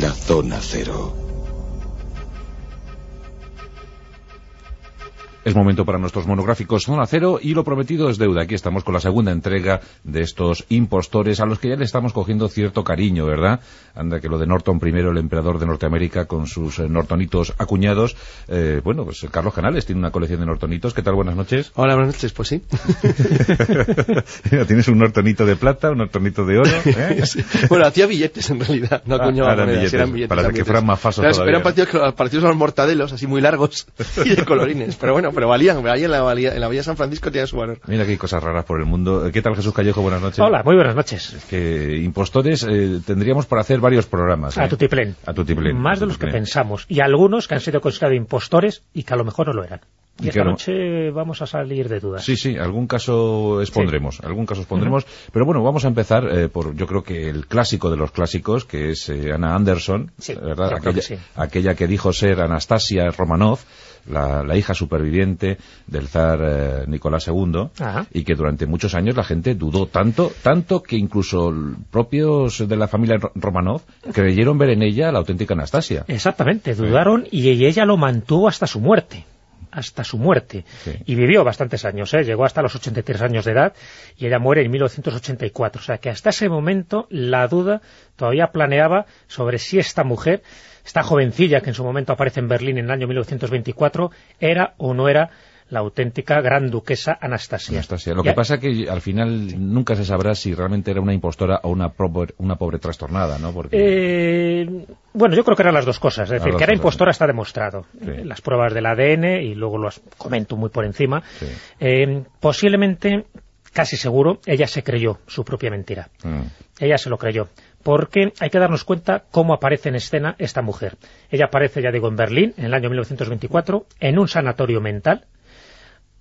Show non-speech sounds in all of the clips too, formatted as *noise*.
la zona cero. Es momento para nuestros monográficos Zona Cero y lo prometido es deuda. Aquí estamos con la segunda entrega de estos impostores a los que ya le estamos cogiendo cierto cariño, ¿verdad? Anda que lo de Norton primero, el emperador de Norteamérica con sus eh, nortonitos acuñados. Eh, bueno, pues Carlos Canales tiene una colección de nortonitos. ¿Qué tal? Buenas noches. Hola, buenas noches. Pues sí. *laughs* Tienes un nortonito de plata, un nortonito de oro. ¿eh? *laughs* bueno, hacía billetes en realidad, no Ah, acuñaba eran monedas, billetes, eran billetes. para que fueran más fasos Eran- parecidos, parecidos a los mortadelos, así muy largos *laughs* y de colorines. Pero bueno, pero valían, valían en la, valía- en la Villa San Francisco tiene su valor. Mira que hay cosas raras por el mundo. ¿Qué tal, Jesús Callejo? Buenas noches. Hola, muy buenas noches. Que impostores eh, tendríamos para hacer varios programas. A ¿eh? tutiplén. A tutiplén. Más de los que pensamos. Y algunos que han sido considerados impostores y que a lo mejor no lo eran. Y Y esta claro. noche vamos a salir de dudas. Sí, sí, algún caso expondremos, algún caso expondremos. Pero bueno, vamos a empezar eh, por, yo creo que el clásico de los clásicos, que es eh, Ana Anderson, Sí, ¿verdad? Aquella, que sí. aquella que dijo ser Anastasia Romanov, la, la hija superviviente del zar eh, Nicolás II, Ajá. y que durante muchos años la gente dudó tanto, tanto que incluso propios de la familia Ro- Romanov creyeron ver en ella la auténtica Anastasia. Exactamente, dudaron y ella lo mantuvo hasta su muerte. Hasta su muerte. Sí. Y vivió bastantes años, ¿eh? llegó hasta los 83 años de edad y ella muere en 1984. O sea que hasta ese momento la duda todavía planeaba sobre si esta mujer, esta jovencilla que en su momento aparece en Berlín en el año 1924, era o no era la auténtica gran duquesa Anastasia. Anastasia. Lo que pasa que al final nunca se sabrá si realmente era una impostora o una pobre, una pobre trastornada, ¿no? Porque... Eh, bueno, yo creo que eran las dos cosas. Es decir, que era cosas. impostora está demostrado. Sí. Eh, Las pruebas del ADN, y luego las comento muy por encima. Sí. Eh, posiblemente, casi seguro, ella se creyó su propia mentira. Mm. Ella se lo creyó. Porque hay que darnos cuenta cómo aparece en escena esta mujer. Ella aparece, ya digo, en Berlín, en el año 1924, en un sanatorio mental,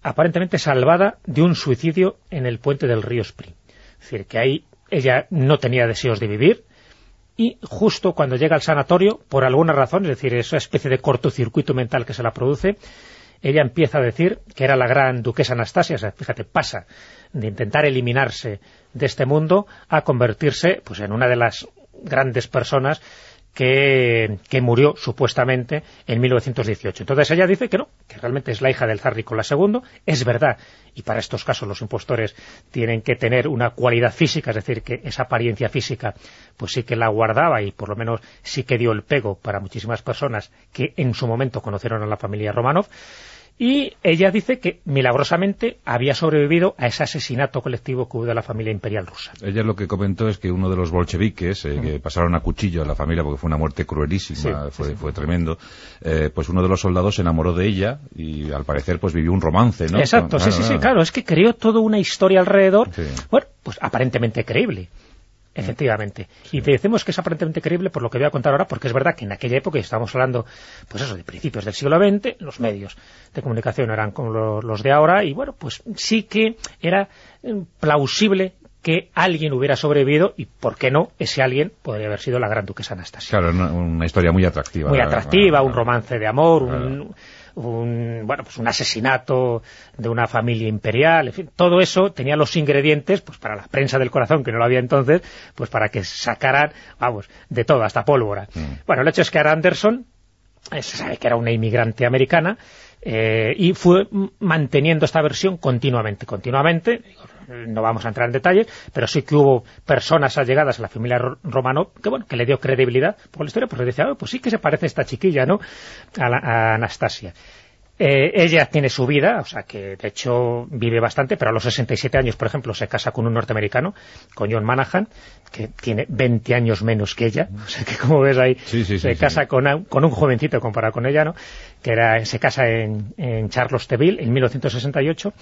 aparentemente salvada de un suicidio en el puente del río Spree. Es decir, que ahí ella no tenía deseos de vivir y justo cuando llega al sanatorio, por alguna razón, es decir, esa especie de cortocircuito mental que se la produce, ella empieza a decir que era la gran duquesa Anastasia, o sea, fíjate, pasa de intentar eliminarse de este mundo a convertirse pues en una de las grandes personas que, que murió supuestamente en 1918. Entonces ella dice que no, que realmente es la hija del zar Nicolás II, es verdad, y para estos casos los impostores tienen que tener una cualidad física, es decir, que esa apariencia física pues sí que la guardaba y por lo menos sí que dio el pego para muchísimas personas que en su momento conocieron a la familia Romanov, y ella dice que milagrosamente había sobrevivido a ese asesinato colectivo que hubo de la familia imperial rusa. Ella lo que comentó es que uno de los bolcheviques, eh, que pasaron a cuchillo a la familia porque fue una muerte cruelísima, Sí, fue, fue tremendo, eh, pues uno de los soldados se enamoró de ella y al parecer pues vivió un romance, ¿no? Exacto, sí, Claro, sí, sí, claro. claro, es que creó toda una historia alrededor, Sí. bueno, pues aparentemente creíble. Efectivamente. Y decimos que es aparentemente creíble por lo que voy a contar ahora, porque es verdad que en aquella época, y estamos hablando, pues eso, de principios del siglo XX, los medios de comunicación eran como lo- los de ahora, y bueno, pues sí que era eh, plausible que alguien hubiera sobrevivido, y por qué no, ese alguien podría haber sido la gran duquesa Anastasia. Claro, una, una historia muy atractiva. muy la- atractiva, la- un romance de amor, un, un, bueno, pues un asesinato de una familia imperial, en fin, todo eso tenía los ingredientes, pues para la prensa del corazón, que no lo había entonces, pues para que sacaran, vamos, de todo, hasta pólvora. Mm. Bueno, el hecho es que Ara Anderson, eh, se sabe que era una inmigrante americana, eh, y fue manteniendo esta versión continuamente, continuamente, no vamos a entrar en detalles, pero sí que hubo personas allegadas a la familia Ro- Romanov que bueno, que le dio credibilidad por la historia, pues decía, "Ah, pues sí que se parece esta chiquilla, ¿no?, a, la- a Anastasia. Eh, ella tiene su vida, o sea que de hecho vive bastante, pero a los 67 años, por ejemplo, se casa con un norteamericano, con John Manahan, que tiene 20 años menos que ella, o sea que como ves ahí, Sí, sí, sí, se sí. casa con, un- con un jovencito comparado con ella, ¿no? que era, se casa en, en Charlottesville en 1968,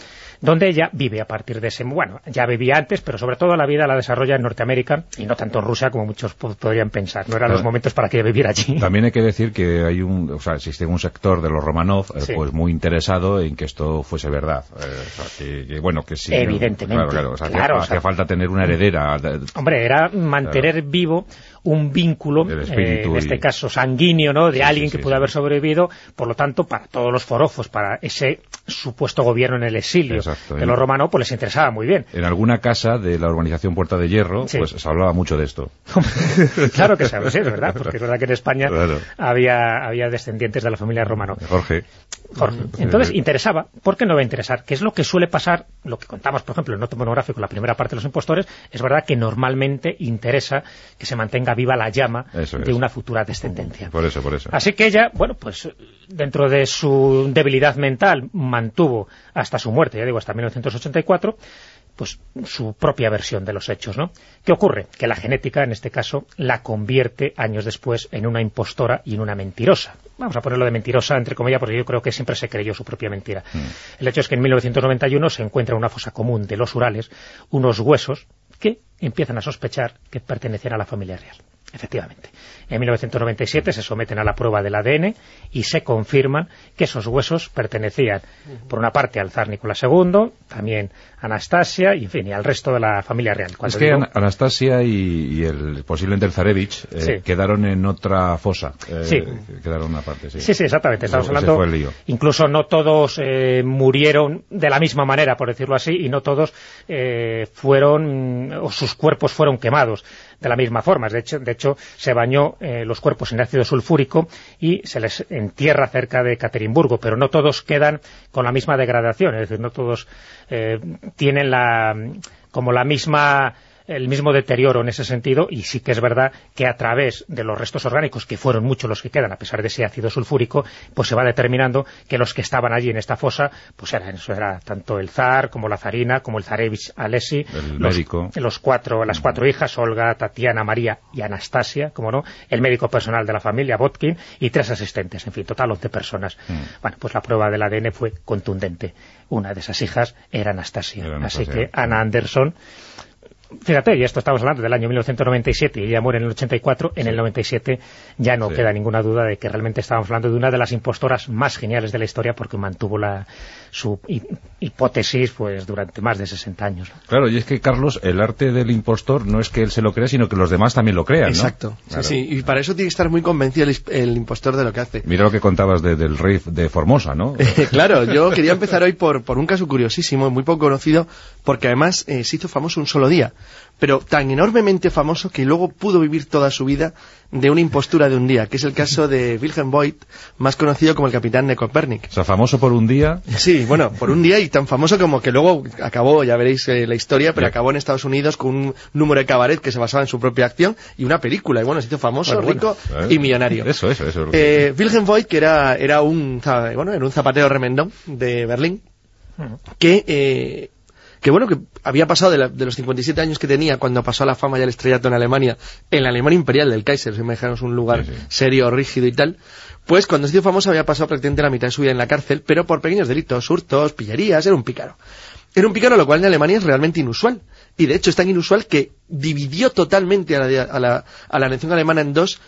donde ella vive a partir de ese... Bueno, ya vivía antes, pero sobre todo la vida la desarrolla en Norteamérica y no tanto en Rusia como muchos po- podrían pensar. No eran los momentos para que ella viviera allí. También hay que decir que hay un, o sea, existe un sector de los Romanov, eh, Sí. Pues muy interesado en que esto fuese verdad. Eh, o sea, que, que, bueno, que sí. Evidentemente, Claro, claro. O sea, claro, hacía, o sea- hacía falta tener una heredera. de- Hombre, era mantener vivo un vínculo, eh, en y- este caso sanguíneo, ¿no? de Sí, alguien sí, que pudo haber sobrevivido, por lo tanto, para todos los forofos, para ese supuesto gobierno en el exilio Exacto, de los romanos, pues les interesaba muy bien. En alguna casa de la urbanización Puerta de Hierro, pues se hablaba mucho de esto. *laughs* claro que sabes, es verdad, porque es verdad que en España Claro. había, había descendientes de la familia romano. Jorge. Jorge. Entonces, interesaba. ¿Por qué no va a interesar? ¿Qué es lo que suele pasar? Lo que contamos, por ejemplo, en Noto Monográfico, la primera parte de los impostores, es verdad que normalmente interesa que se mantenga viva la llama Eso de es. una futura descendencia. Por eso, por eso. Así que ella, bueno, pues dentro de su debilidad mental mantuvo hasta su muerte, ya digo, hasta 1984, pues su propia versión de los hechos, ¿no? ¿Qué ocurre? Que la genética, en este caso, la convierte años después en una impostora y en una mentirosa. Vamos a ponerlo de mentirosa, entre comillas, porque yo creo que siempre se creyó su propia mentira. El hecho es que en 1991 se encuentra en una fosa común de los Urales unos huesos que empiezan a sospechar que pertenecían a la familia real. Efectivamente. En 1997 se someten a la prueba del ADN y se confirman que esos huesos pertenecían, por una parte, al zar Nicolás II, también a Anastasia y, en fin, y al resto de la familia real. Cuando es que digo- Anastasia y, y el posiblemente el Zarevich eh, Sí. quedaron en otra fosa. Eh, Sí. Quedaron aparte, sí. Sí, sí, exactamente. Estamos hablando. fue el lío. Incluso no todos eh, murieron de la misma manera, por decirlo así, y no todos eh, fueron, o sus cuerpos fueron quemados de la misma forma. De hecho, de hecho se bañó eh, los cuerpos en ácido sulfúrico y se les entierra cerca de Caterimburgo, pero no todos quedan con la misma degradación, es decir, no todos eh, tienen la como la misma el mismo deterioro en ese sentido y sí que es verdad que a través de los restos orgánicos, que fueron muchos los que quedan a pesar de ese ácido sulfúrico, pues se va determinando que los que estaban allí en esta fosa, pues eran, eso era tanto el zar como la zarina, como el zarevich Alesi, El los, médico. los cuatro, las cuatro hijas, Olga, Tatiana, María y Anastasia, como no, el médico personal de la familia, Botkin, y tres asistentes, en fin, total 11 personas. Bueno, pues la prueba del ADN fue contundente. Una de esas hijas era Anastasia. Era Así Anastasia. que Ana Anderson Fíjate, y esto estamos hablando del año 1997 y ella muere en el 84, en el 97 ya no Sí. queda ninguna duda de que realmente estábamos hablando de una de las impostoras más geniales de la historia porque mantuvo la, su hi- hipótesis pues durante más de 60 años. ¿no? Claro, y es que, Carlos, el arte del impostor no es que él se lo crea, sino que los demás también lo crean, ¿no? Exacto. Sí, Claro. sí, y para eso tiene que estar muy convencido el, impostor de lo que hace. Mira lo que contabas de- del rey de Formosa, ¿no? *laughs* claro, yo quería empezar hoy por, por un caso curiosísimo, muy poco conocido, porque además eh, se hizo famoso un solo día, pero tan enormemente famoso que luego pudo vivir toda su vida de una impostura de un día, que es el caso de Wilhelm Voigt, más conocido como el capitán de Copernic. O sea, famoso por un día. Sí, bueno, por un día y tan famoso como que luego acabó, ya veréis eh, la historia, pero acabó en Estados Unidos con un número de cabaret que se basaba en su propia acción y una película. Y bueno, se hizo famoso, Bueno, rico ¿Eh? y millonario. Eso, eso, eso. Eh, Wilhelm Voigt, que era, era un, bueno, era un zapatero remendón de Berlín, que, eh, que bueno, que había pasado de, la- de los 57 años que tenía cuando pasó a la fama y al estrellato en Alemania, en la Alemania imperial del Kaiser, si imaginaos un lugar Sí, sí. serio, rígido y tal, pues cuando se hizo famoso había pasado prácticamente la mitad de su vida en la cárcel, pero por pequeños delitos, hurtos, pillerías, era un pícaro. Era un pícaro, lo cual en Alemania es realmente inusual. Y de hecho es tan inusual que dividió totalmente a la, a la, a la nación alemana en dos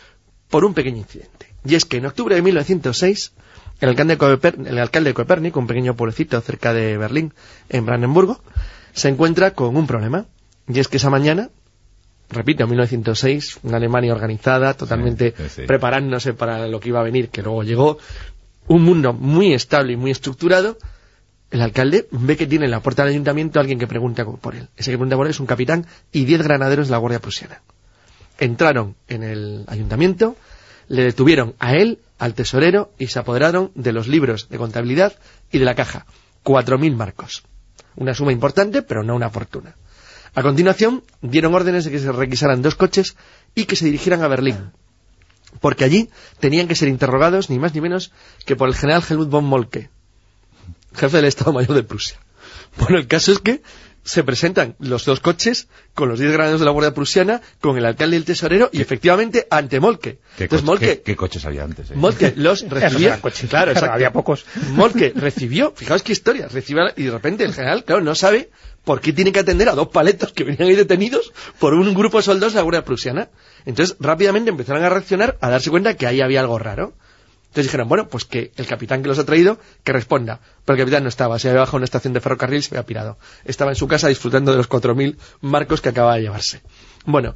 por un pequeño incidente. Y es que en octubre de 1906, el alcalde de, Coper- el alcalde de Copérnico, un pequeño pueblecito cerca de Berlín, en Brandenburgo, se encuentra con un problema. Y es que esa mañana, repito, en 1906, una Alemania organizada, totalmente Sí, sí, sí. preparándose para lo que iba a venir, que luego llegó, un mundo muy estable y muy estructurado, el alcalde ve que tiene en la puerta del ayuntamiento alguien que pregunta por él. Ese que pregunta por él es un capitán y diez granaderos de la Guardia Prusiana. Entraron en el ayuntamiento, le detuvieron a él, al tesorero, y se apoderaron de los libros de contabilidad y de la caja. Cuatro mil marcos. Una suma importante, pero no una fortuna. A continuación, dieron órdenes de que se requisaran dos coches y que se dirigieran a Berlín. Porque allí tenían que ser interrogados ni más ni menos que por el general Helmut von Moltke, jefe del Estado Mayor de Prusia. Bueno, el caso es que se presentan los dos coches con los 10 granaderos de la Guardia Prusiana, con el alcalde y el tesorero, y efectivamente ante Moltke. ¿Qué, Entonces coche- Moltke, qué- qué coches había antes? eh? Moltke *laughs* los eran coches. Claro, exacto. había pocos. Moltke *laughs* recibió, fijaos qué historia, recibió y de repente el general, claro, no sabe por qué tiene que atender a dos paletos que venían ahí detenidos por un grupo de soldados de la Guardia Prusiana. Entonces rápidamente empezaron a reaccionar, a darse cuenta que ahí había algo raro. Entonces dijeron, bueno, pues que el capitán que los ha traído, que responda. Pero el capitán no estaba, se había bajado una estación de ferrocarril y se había pirado. Estaba en su casa disfrutando de los 4.000 marcos que acababa de llevarse. Bueno,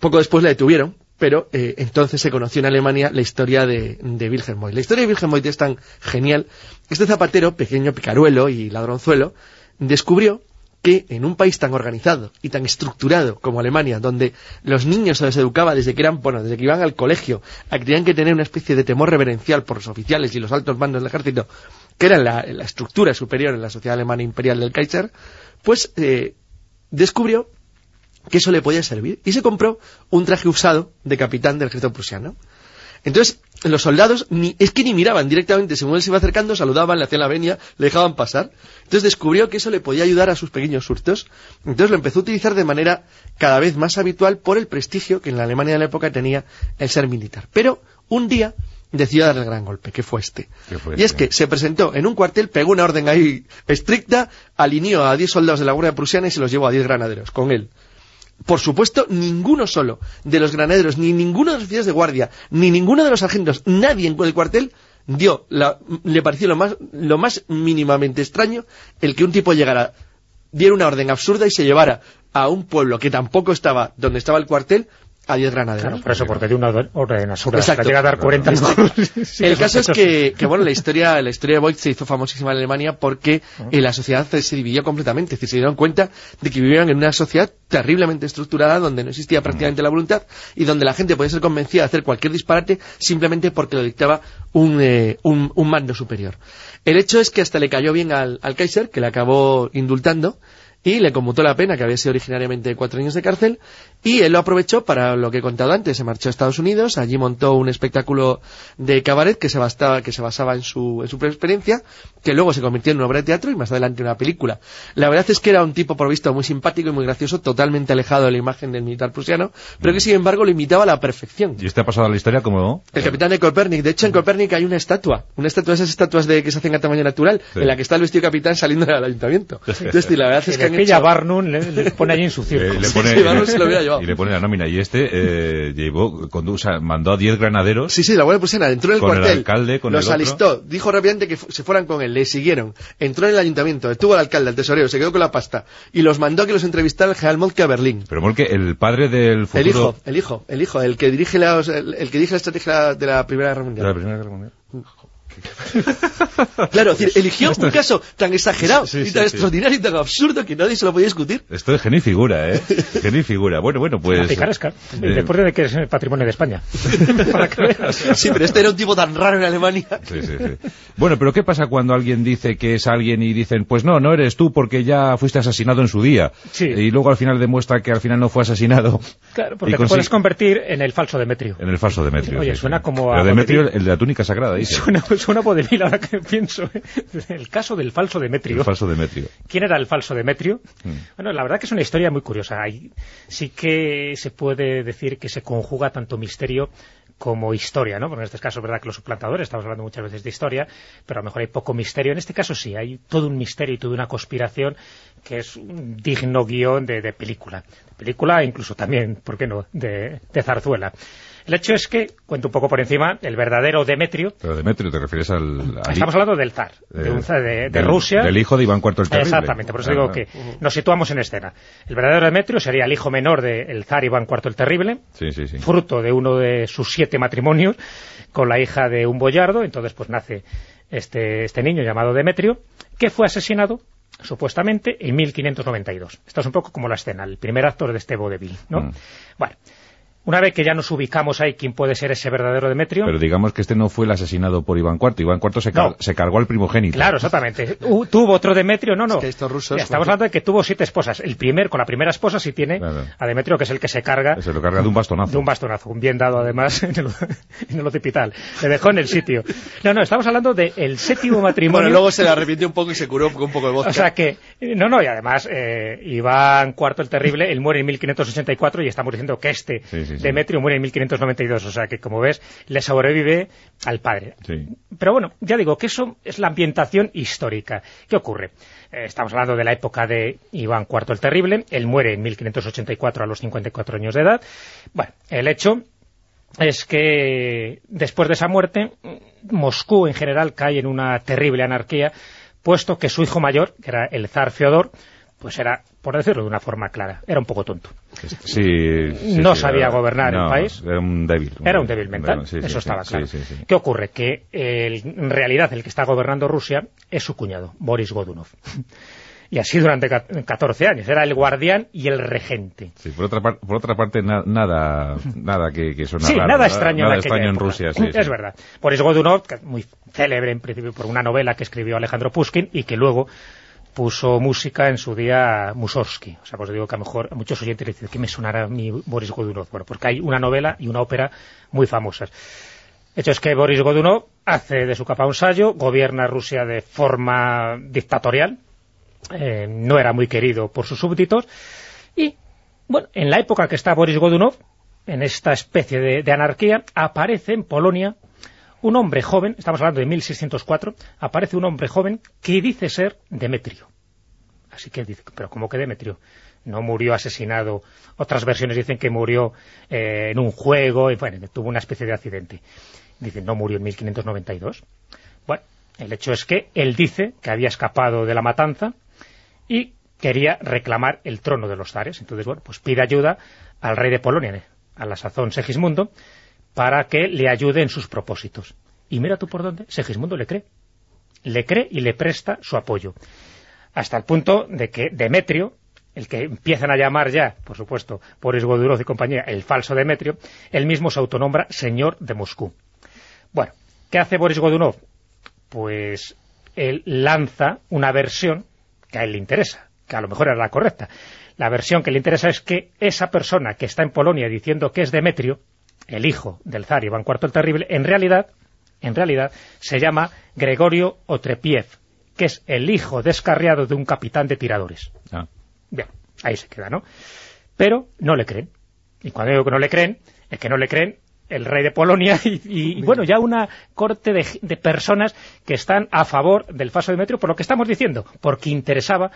poco después la detuvieron, pero eh, entonces se conoció en Alemania la historia de, de Wilhelm. La historia de Wilhelm Moy es tan genial este zapatero, pequeño picaruelo y ladronzuelo, descubrió que en un país tan organizado y tan estructurado como Alemania, donde los niños se les educaba desde que eran, bueno, desde que iban al colegio, a que tenían que tener una especie de temor reverencial por los oficiales y los altos mandos del ejército, que era la, la estructura superior en la sociedad alemana imperial del Kaiser, pues eh, descubrió que eso le podía servir y se compró un traje usado de capitán del ejército prusiano. Entonces, los soldados ni, es que ni miraban directamente, según él se iba acercando, saludaban, le hacían la venia, le dejaban pasar. Entonces descubrió que eso le podía ayudar a sus pequeños surtos. Entonces lo empezó a utilizar de manera cada vez más habitual por el prestigio que en la Alemania de la época tenía el ser militar. Pero un día decidió dar el gran golpe, que fue este. ¿Qué fue y es este? que se presentó en un cuartel, pegó una orden ahí estricta, alineó a 10 soldados de la Guardia Prusiana y se los llevó a 10 granaderos, con él. Por supuesto, ninguno solo de los granaderos, ni ninguno de los oficiales de guardia, ni ninguno de los sargentos, nadie en el cuartel dio, la- le pareció lo más, lo más mínimamente extraño el que un tipo llegara, diera una orden absurda y se llevara a un pueblo que tampoco estaba donde estaba el cuartel a 10 granaderos. Claro, por eso, porque de una orden absurda Exacto. llega a dar 40 *laughs* Sí, el caso es que, que, bueno, la historia, la historia de Voigt se hizo famosísima en Alemania porque eh, la sociedad se dividió completamente. Es decir, se dieron cuenta de que vivían en una sociedad terriblemente estructurada donde no existía prácticamente la voluntad y donde la gente podía ser convencida de hacer cualquier disparate simplemente porque lo dictaba un, eh, un, un mando superior. El hecho es que hasta le cayó bien al, al Kaiser, que le acabó indultando, y le conmutó la pena, que había sido originariamente cuatro años de cárcel, y él lo aprovechó para lo que he contado antes, se marchó a Estados Unidos, allí montó un espectáculo de cabaret que se, bastaba, que se basaba en su, en su propia experiencia, que luego se convirtió en una obra de teatro y más adelante en una película. La verdad es que era un tipo, por visto, muy simpático y muy gracioso, totalmente alejado de la imagen del militar prusiano, pero que sin embargo lo imitaba a la perfección. ¿Y este ha pasado a la historia como...? El capitán de Copernic. De hecho, en Copernic hay una estatua. Una estatua de esas estatuas de que se hacen a tamaño natural, Sí. en la que está el vestido capitán saliendo del ayuntamiento. *laughs* Entonces, la verdad es que han hecho... Barnum, le, le pone allí en su *laughs* Eh, circo. y le Sí, pone, sí, Barnum se lo hubiera llevado. y le pone la nómina. Y este eh, llevó, condu- o sea, mandó a 10 granaderos Sí, sí, la Guardia Prusiana entró en el Con el cuartel, alcalde, con los el otro. alistó, dijo rápidamente que se fueran con él, le siguieron, entró en el ayuntamiento, detuvo al alcalde, al tesorero, se quedó con la pasta y los mandó a que los entrevistara el general Moltke a Berlín. Pero Molke, el padre del futuro... El hijo, el hijo, el hijo, el que dirige la, el, el que dirige la estrategia de la Primera Guerra de Mundial. la Primera Guerra Mundial. *laughs* Claro, es decir, eligió un caso tan exagerado Sí, y tan sí. extraordinario y tan absurdo que nadie se lo podía discutir. Esto es genio y figura, ¿eh? Genio y figura. Bueno, bueno, pues... Picaresca. eh, Después de que es el patrimonio de España. *laughs* Para que. Sí, pero este era un tipo tan raro en Alemania. Sí, sí, sí. Bueno, pero ¿qué pasa cuando alguien dice que es alguien y dicen, pues no, no eres tú porque ya fuiste asesinado en su día? Sí. Y luego al final demuestra que al final no fue asesinado. Claro, porque te puedes convertir en el falso Demetrio. En el falso Demetrio. Oye, sí, suena sí. como a Pero Demetrio, el de la túnica sagrada, dice. Suena, suena vodevil ahora que pienso. ¿eh? El caso del falso Demetrio. El falso Demetrio. ¿Quién era el falso Demetrio? Mm. Bueno, la verdad que es una historia muy curiosa. Hay- sí que se puede decir que se conjuga tanto misterio como historia, ¿no? Porque en este caso es verdad que los suplantadores, estamos hablando muchas veces de historia, pero a lo mejor hay poco misterio. En este caso sí, hay todo un misterio y toda una conspiración que es un digno guion de, de película. De película, incluso también, ¿por qué no?, de, de zarzuela. El hecho es que, cuento un poco por encima, el verdadero Demetrio, Pero Demetrio, ¿te refieres al...? al- estamos hablando del zar, de, eh, un zar de, de del- Rusia, Del hijo de Iván IV el Terrible. Exactamente, por eso Ah, digo ah. que nos situamos en escena. El verdadero Demetrio sería el hijo menor del zar Iván IV el Terrible, Sí, sí, sí. fruto de uno de sus siete matrimonios con la hija de un boyardo, entonces pues nace este, este niño llamado Demetrio, que fue asesinado supuestamente en 1592. Esto es un poco como la escena, el primer actor de este vodevil, ¿no? Mm. Bueno, una vez que ya nos ubicamos ahí quién puede ser ese verdadero Demetrio... Pero digamos que este no fue el asesinado por Iván IV. Iván IV se, car- No. se cargó al primogénito. Claro, exactamente. Tuvo otro Demetrio, no, no. Es que estos rusos- Ya, Estamos hablando de que tuvo siete esposas. El primer, con la primera esposa sí tiene Claro. a Demetrio, que es el que se carga Se lo carga de un bastonazo. de un bastonazo, un bien dado además *laughs* en el, en el hospital. Le dejó en el sitio. No, no, estamos hablando del séptimo matrimonio. Bueno, luego se le arrepintió un poco y se curó con un poco de vodka. O sea que, no, no, y además, eh, Iván IV el Terrible, él muere en 1584 y estamos diciendo que este Sí, sí, sí. Demetrio muere en 1592. O sea que, como ves, le sobrevive al padre. Sí. Pero bueno, ya digo que eso es la ambientación histórica. ¿Qué ocurre? Eh, estamos hablando de la época de Iván IV el Terrible. Él muere en 1584 a los 54 años de edad. Bueno, el hecho es que después de esa muerte, Moscú en general cae en una terrible anarquía, puesto que su hijo mayor, que era el zar Feodor, pues era por decirlo de una forma clara. Era un poco tonto. Sí, sí, no sí, sabía era- gobernar el país. Era un débil. Era un débil mental, eso estaba claro. ¿Qué ocurre? Que el- en realidad el que está gobernando Rusia es su cuñado, Boris Godunov. y así durante ca- 14 años. Era el guardián y el regente. Sí, por otra, par- por otra parte, na- nada, nada que, que suena Sí, raro, nada extraño nada en aquella extraño en. Rusia. Sí, es sí. verdad. Boris Godunov, muy célebre en principio por una novela que escribió Alejandro Pushkin y que luego puso música en su día Mussorgsky. O sea, pues digo que a lo mejor a muchos oyentes les dicen, ¿qué me sonará mí Boris Godunov? Bueno, porque hay una novela y una ópera muy famosas. Hecho es que Boris Godunov hace de su capa un sallo, gobierna Rusia de forma dictatorial, eh, no era muy querido por sus súbditos, y, bueno, en la época que está Boris Godunov, en esta especie de, de anarquía, aparece en Polonia un hombre joven, estamos hablando de 1604, aparece un hombre joven que dice ser Demetrio. Así que dice, pero ¿cómo que Demetrio? No murió asesinado. Otras versiones dicen que murió eh, en un juego y bueno, tuvo una especie de accidente. Dicen, no murió en 1592. Bueno, el hecho es que él dice que había escapado de la matanza y quería reclamar el trono de los zares. Entonces, bueno, pues pide ayuda al rey de Polonia, a la sazón Segismundo, para que le ayude en sus propósitos. Y mira tú por dónde, Segismundo le cree. Le cree y le presta su apoyo. Hasta el punto de que Demetrio, el que empiezan a llamar ya, por supuesto, Boris Godunov y compañía, el falso Demetrio, él mismo se autonombra señor de Moscú. Bueno, ¿qué hace Boris Godunov? Pues él lanza una versión que a él le interesa, que a lo mejor era la correcta. La versión que le interesa es que esa persona que está en Polonia diciendo que es Demetrio, el hijo del zar Iván IV el Terrible, en realidad, en realidad se llama Gregorio Otrepiev, que es el hijo descarriado de un capitán de tiradores. Ah. Bien, ahí se queda, ¿no? Pero no le creen. Y cuando digo que no le creen, es que no le creen el rey de Polonia *laughs* y, y, bueno, ya una corte de, de personas que están a favor del falso Demetrio por lo que estamos diciendo, porque interesaba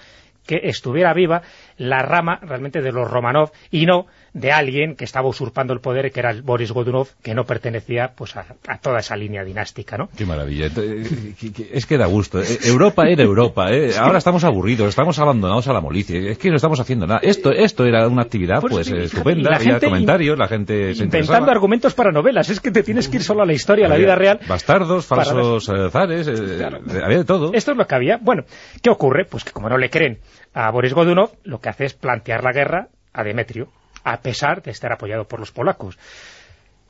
que estuviera viva la rama realmente de los Romanov y no de alguien que estaba usurpando el poder, que era el Boris Godunov, que no pertenecía pues a, a toda esa línea dinástica, ¿no? Qué maravilla. Eh, que- Es que da gusto. Eh, Europa era Europa. ¿eh? Ahora estamos aburridos, estamos abandonados a la molicie. Es que no estamos haciendo nada. Esto esto era una actividad Pues pues, eh, estupenda. y la Había gente comentarios, la gente se Inventando interesaba. argumentos para novelas, es que te tienes que ir solo a la historia, a la vida real. Bastardos, para falsos eh, zares, eh, Claro. había de todo. Esto es lo que había. Bueno, ¿qué ocurre? Pues que como no le creen a Boris Godunov, lo que hace es plantear la guerra a Demetrio, a pesar de estar apoyado por los polacos.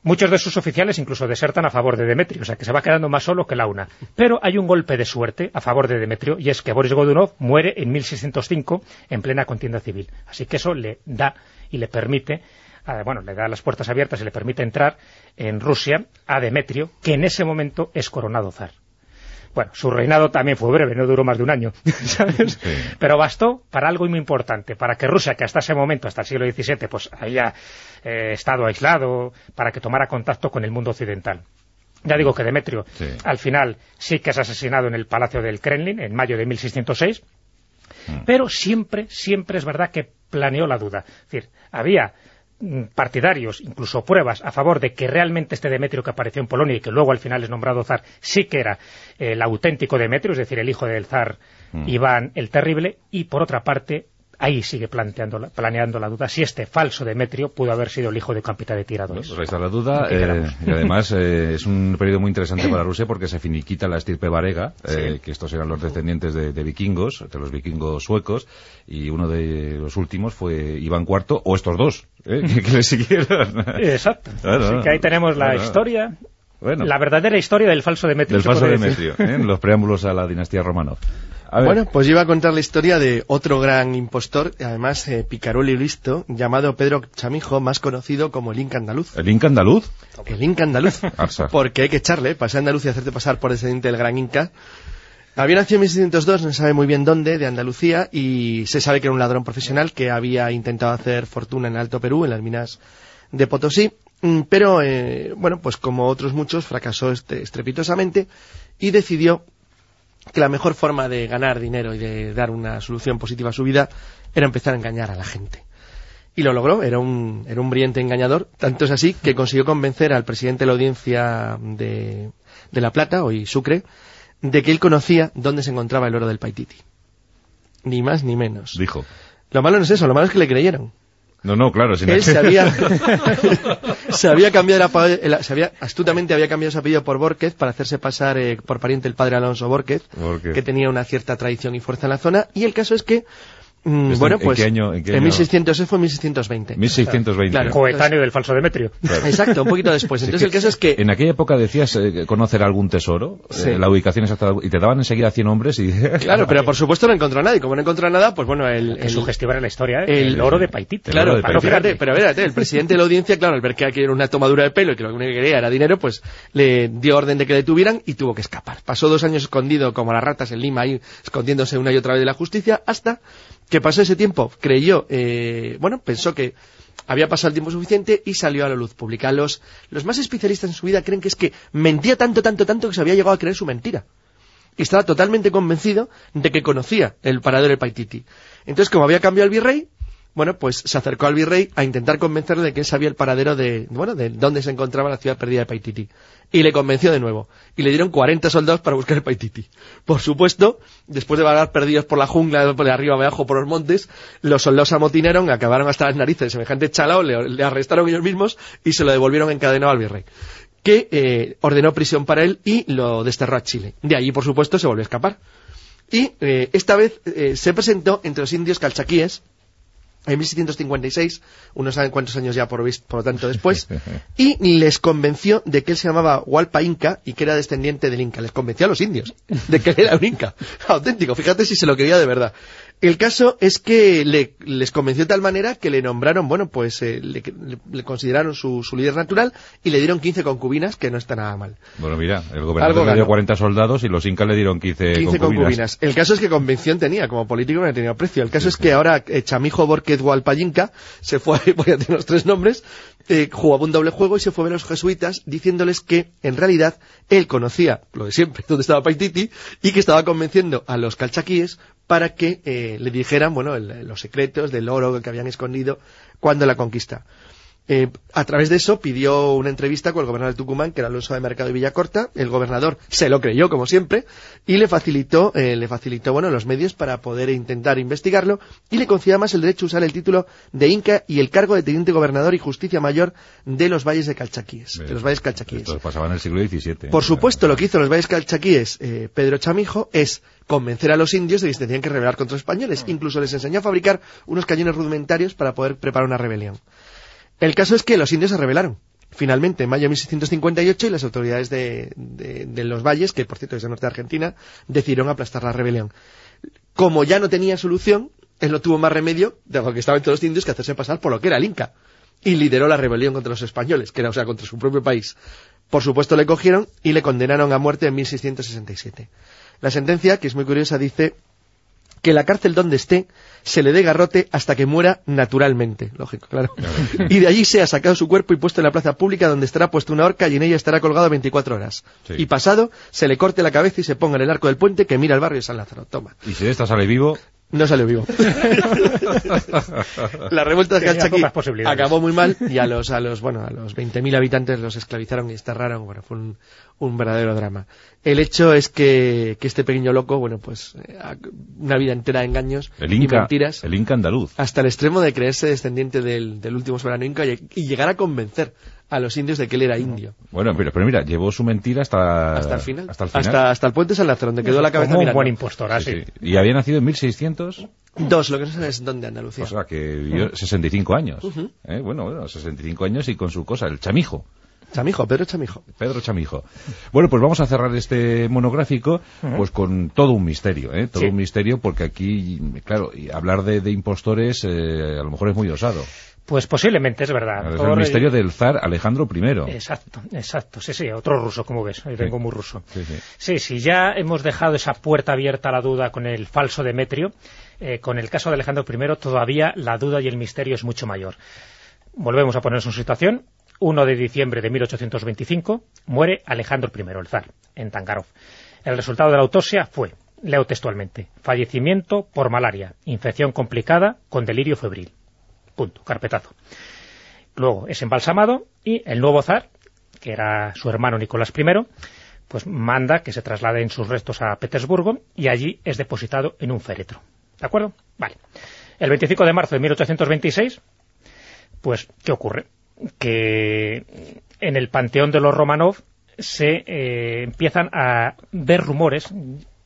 Muchos de sus oficiales incluso desertan a favor de Demetrio, o sea que se va quedando más solo que la una. Pero hay un golpe de suerte a favor de Demetrio, y es que Boris Godunov muere en 1605 en plena contienda civil. Así que eso le da y le permite, ah, bueno, le da las puertas abiertas y le permite entrar en Rusia a Demetrio, que en ese momento es coronado zar. Bueno, su reinado también fue breve, no duró más de un año, *laughs* ¿sabes? Sí. Pero bastó para algo muy importante, para que Rusia, que hasta ese momento, hasta el siglo XVII, pues había eh, estado aislado, para que tomara contacto con el mundo occidental. Ya digo que Demetrio, Sí. al final, sí que es asesinado en el Palacio del Kremlin, en mayo de 1606, Mm. pero siempre, siempre es verdad que planeó la duda. Es decir, había partidarios, incluso pruebas a favor de que realmente este Demetrio que apareció en Polonia y que luego al final es nombrado zar, sí que era eh, el auténtico Demetrio, es decir, el hijo del zar Mm. Iván el Terrible, y por otra parte, ahí sigue planteando, la- planeando la duda si este falso Demetrio pudo haber sido el hijo de un capitán de tiradores. Pues ahí está la duda. ¿Qué eh, y además eh, es un periodo muy interesante para *coughs* Rusia porque se finiquita la estirpe varega, eh, Sí. que estos eran los descendientes de, de vikingos, de los vikingos suecos, y uno de los últimos fue Iván IV, o estos dos, eh, *laughs* que, que le siguieron. Exacto. Claro, Así que ahí tenemos la claro. historia, Bueno, la verdadera historia del falso Demetrio. del falso. Demetrio, ¿eh? en los preámbulos a la dinastía Romanov. A ver, Bueno, pues yo iba a contar la historia de otro gran impostor, además eh, picaruelo y listo, llamado Pedro Chamijo, más conocido como el Inca andaluz. ¿el Inca andaluz? El Inca andaluz. *laughs* Porque hay que echarle, pasar a Andalucía y hacerte pasar por descendiente del gran Inca. Había nacido en 1602, no se sabe muy bien dónde, de Andalucía, y se sabe que era un ladrón profesional que había intentado hacer fortuna en Alto Perú, en las minas de Potosí, pero, eh, bueno, pues como otros muchos, fracasó este, estrepitosamente y decidió que la mejor forma de ganar dinero y de dar una solución positiva a su vida era empezar a engañar a la gente. Y lo logró, era un, era un brillante engañador, tanto es así que consiguió convencer al presidente de la audiencia de, de La Plata, hoy Sucre, de que él conocía dónde se encontraba el oro del Paititi. Ni más ni menos. Dijo. Lo malo no es eso, lo malo es que le creyeron. No, no, claro. Sin Él se había, *laughs* se había cambiado el apa- el- se había, astutamente había cambiado su apellido por Borquez para hacerse pasar eh, por pariente del padre Alonso Borquez, Borquez. que tenía una cierta tradición y fuerza en la zona. Y el caso es que, mm, ¿Esto bueno, en- en pues, qué año- en qué año? 1600, eso fue en 1620. 1620. Claro. Coetáneo del falso Demetrio. Exacto, un poquito después. Sí, Entonces el caso es que, En aquella época decías eh, conocer algún tesoro, Sí. eh, la ubicación exacta, y te daban enseguida 100 hombres y... *laughs* claro, pero por supuesto no encontró nada. Y como no encontró nada, pues bueno, el, Que el- sugestiva era la historia, ¿eh? el- El, oro de oro Claro, de pero fíjate, pero fíjate, el presidente de la audiencia, claro, al ver que aquí era una tomadura de pelo y que lo único que quería era dinero, pues le dio orden de que le detuvieran y tuvo que escapar. Pasó dos años escondido como las ratas en Lima, ahí escondiéndose una y otra vez de la justicia, hasta que pasó ese tiempo, creyó, eh, bueno, pensó que había pasado el tiempo suficiente y salió a la luz pública. Los, los más especialistas en su vida creen que es que mentía tanto, tanto, tanto que se había llegado a creer su mentira y estaba totalmente convencido de que conocía el paradero de Paititi. Entonces, como había cambiado el virrey, bueno, pues se acercó al virrey a intentar convencerle de que él sabía el paradero de, bueno, de dónde se encontraba la ciudad perdida de Paititi. Y le convenció de nuevo. Y le dieron 40 soldados para buscar el Paititi. Por supuesto, después de vagar perdidos por la jungla, de arriba abajo, por los montes, los soldados amotinaron, acabaron hasta las narices de semejante chalao, le, le arrestaron ellos mismos y se lo devolvieron encadenado al virrey que eh, ordenó prisión para él y lo desterró a Chile. De allí, por supuesto, se volvió a escapar. Y eh, esta vez eh, se presentó entre los indios calchaquíes en 1656, unos saben cuántos años ya por, por lo tanto después, *laughs* y les convenció de que él se llamaba Hualpa Inca y que era descendiente del Inca. Les convenció a los indios de que él era un Inca. *laughs* Auténtico, fíjate si se lo quería de verdad. El caso es que le- les convenció de tal manera que le nombraron, bueno, pues eh, le, le- le consideraron su, su líder natural y le dieron 15 concubinas, que no está nada mal. Bueno, mira, el gobernador le dio ganó. 40 soldados y los incas le dieron 15, 15 concubinas. concubinas. El caso es que convención tenía, como político no tenía precio. El caso es que ahora eh, Chamijo Borquez Gualpayinca se fue, *laughs* voy a tener los tres nombres, eh, jugaba un doble juego y se fue a ver a los jesuitas diciéndoles que en realidad él conocía lo de siempre, *laughs* donde estaba Paititi, y que estaba convenciendo a los calchaquíes para que eh, le dijeran, bueno, el- los secretos del oro que habían escondido cuando la conquista. Eh, a través de eso pidió una entrevista con el gobernador de Tucumán, que era Alonso de Mercado y Villacorta. El gobernador se lo creyó, como siempre, y le facilitó, eh, le facilitó, bueno, los medios para poder intentar investigarlo y le concedió más el derecho a usar el título de Inca y el cargo de teniente gobernador y justicia mayor de los valles de Calchaquíes, de los valles calchaquíes. Esto pasaba en el siglo XVII. Por supuesto, lo que hizo los valles calchaquíes eh, Pedro Chamijo es convencer a los indios de que se tenían que rebelar contra los españoles. Incluso les enseñó a fabricar unos cañones rudimentarios para poder preparar una rebelión. El caso es que los indios se rebelaron. Finalmente, en mayo de 1658, y las autoridades de, los valles, que por cierto es del norte de Argentina, decidieron aplastar la rebelión. Como ya no tenía solución, él no tuvo más remedio, de lo que estaban todos los indios, que hacerse pasar por lo que era el Inca. Y lideró la rebelión contra los españoles, que era, o sea, contra su propio país. Por supuesto, le cogieron y le condenaron a muerte en 1667. La sentencia, que es muy curiosa, dice que la cárcel donde esté se le dé garrote hasta que muera naturalmente. Lógico, claro. Y de allí sea sacado su cuerpo y puesto en la plaza pública donde estará puesto una horca y en ella estará colgado 24 horas. Sí. Y pasado, se le corte la cabeza y se ponga en el arco del puente que mira al barrio de San Lázaro. Toma. Y si de esta sale vivo, No salió vivo. *laughs* la revuelta de Calchaquí acabó muy mal y a los, a los, bueno, a los 20.000 habitantes los esclavizaron y desterraron. Bueno, fue un, un verdadero drama. El hecho es que, que este pequeño loco, bueno, pues, eh, una vida entera de engaños el y mentiras el Inca andaluz. hasta el extremo de creerse descendiente del, del último soberano inca y, y llegar a convencer a los indios de que él era indio. Bueno, pero, pero mira, llevó su mentira hasta, Hasta el final. Hasta el final. Hasta, hasta el puente San Lázaro, donde quedó la cabeza Como un buen impostor, Sí, así. sí. Y había nacido en 1600, Dos, lo que no sabes es dónde Andalucía. o sea que vivió 65 años. ¿Eh? Bueno, bueno, 65 años y con su cosa, el chamijo. Chamijo, Pedro Chamijo. Pedro Chamijo. Bueno, pues vamos a cerrar este monográfico pues con todo un misterio, ¿eh? Todo Sí. un misterio porque aquí, claro, hablar de, de impostores eh, a lo mejor es muy osado. Pues posiblemente, es verdad. Es Por- el misterio del zar Alejandro I. Exacto, exacto. Sí, sí, otro ruso, como ves. Ahí vengo muy ruso. Sí, sí. Sí, sí, ya hemos dejado esa puerta abierta a la duda con el falso Demetrio. eh, con el caso de Alejandro I todavía la duda y el misterio es mucho mayor. Volvemos a ponernos en situación. 1 de diciembre de 1825 muere Alejandro I, el zar, en Tangarov. El resultado de la autopsia fue, leo textualmente, fallecimiento por malaria, infección complicada con delirio febril. Punto, carpetazo. Luego es embalsamado y el nuevo zar, que era su hermano Nicolás I, pues manda que se trasladen sus restos a Petersburgo y allí es depositado en un féretro. ¿De acuerdo? Vale. El 25 de marzo de 1826, pues, ¿qué ocurre? Que en el panteón de los Romanov se eh, empiezan a ver rumores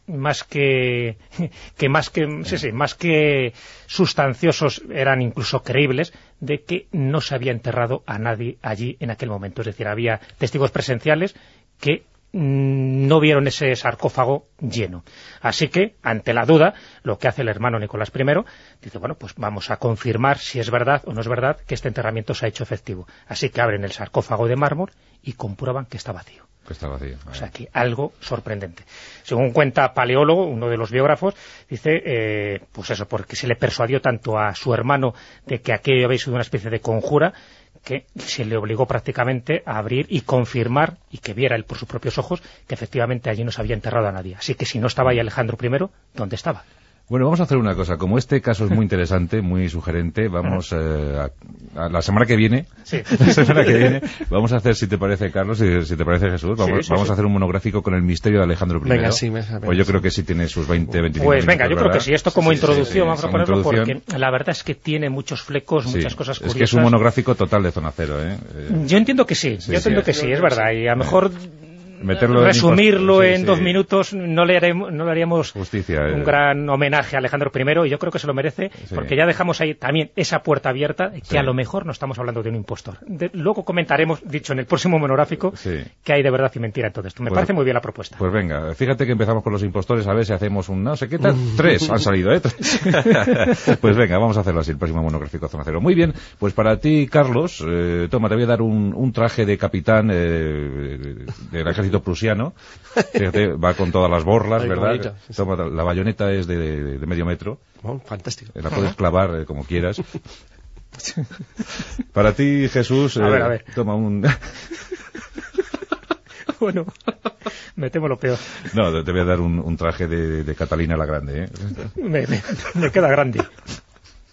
más que, *laughs* que más que sí, sí, más que sustanciosos eran incluso creíbles de que no se había enterrado a nadie allí en aquel momento, es decir, había testigos presenciales que mm, no vieron ese sarcófago lleno. Así que, ante la duda, lo que hace el hermano Nicolás I, dice, bueno, pues vamos a confirmar si es verdad o no es verdad que este enterramiento se ha hecho efectivo. Así que abren el sarcófago de mármol y comprueban que está vacío. Que está vacío. O sea, que algo sorprendente. Según cuenta Paleólogo, uno de los biógrafos, dice, eh, pues eso, porque se le persuadió tanto a su hermano de que aquello había sido una especie de conjura, que se le obligó prácticamente a abrir y confirmar, y que viera él por sus propios ojos, que efectivamente allí no se había enterrado a nadie. Así que si no estaba ahí Alejandro I, ¿dónde estaba? Bueno, vamos a hacer una cosa. Como este caso es muy interesante, muy sugerente, vamos eh, a, a la semana que viene, Sí. *laughs* la semana que viene, vamos a hacer, si te parece, Carlos, si te parece, Jesús, vamos, Sí, sí, vamos sí. a hacer un monográfico con el misterio de Alejandro I. Venga, sí, me- Pues yo creo que sí tiene sus 20, 25 Pues venga, yo creo que sí. Esto como introducción, vamos a ponerlo introducción. porque la verdad es que tiene muchos flecos, muchas cosas Es curiosas. que es un monográfico total de zona cero, ¿eh? Eh, Yo entiendo que sí, yo entiendo que sí, es verdad. Y a lo mejor Meterlo resumirlo sí, en sí. dos minutos no le, haremos, no le haríamos Justicia, eh. un gran homenaje a Alejandro I y yo creo que se lo merece Sí. porque ya dejamos ahí también esa puerta abierta que a lo mejor no estamos hablando de un impostor. De- luego comentaremos, dicho en el próximo monográfico, que hay de verdad y mentira en todo esto. Me Pues- parece muy bien la propuesta. Pues venga, fíjate que empezamos con los impostores, a ver si hacemos un no sé qué tal. *laughs* Tres han salido, ¿eh? *laughs* pues venga, vamos a hacerlo así, el próximo monográfico Zona Cero. Muy bien, pues para ti, Carlos, eh, toma, te voy a dar un, un traje de capitán eh, del ejército prusiano. Fíjate, va con todas las borlas, *laughs* Ay, ¿verdad? bonito, sí, sí. Toma, la bayoneta es de, de- de medio metro. Oh, fantástico. La puedes clavar eh, como quieras. *laughs* Para ti, Jesús, A eh, ver, a ver. toma un... *laughs* bueno, me temo lo peor. No, te voy a dar un, un traje de, de Catalina la Grande, ¿eh? Me, me- me queda grande.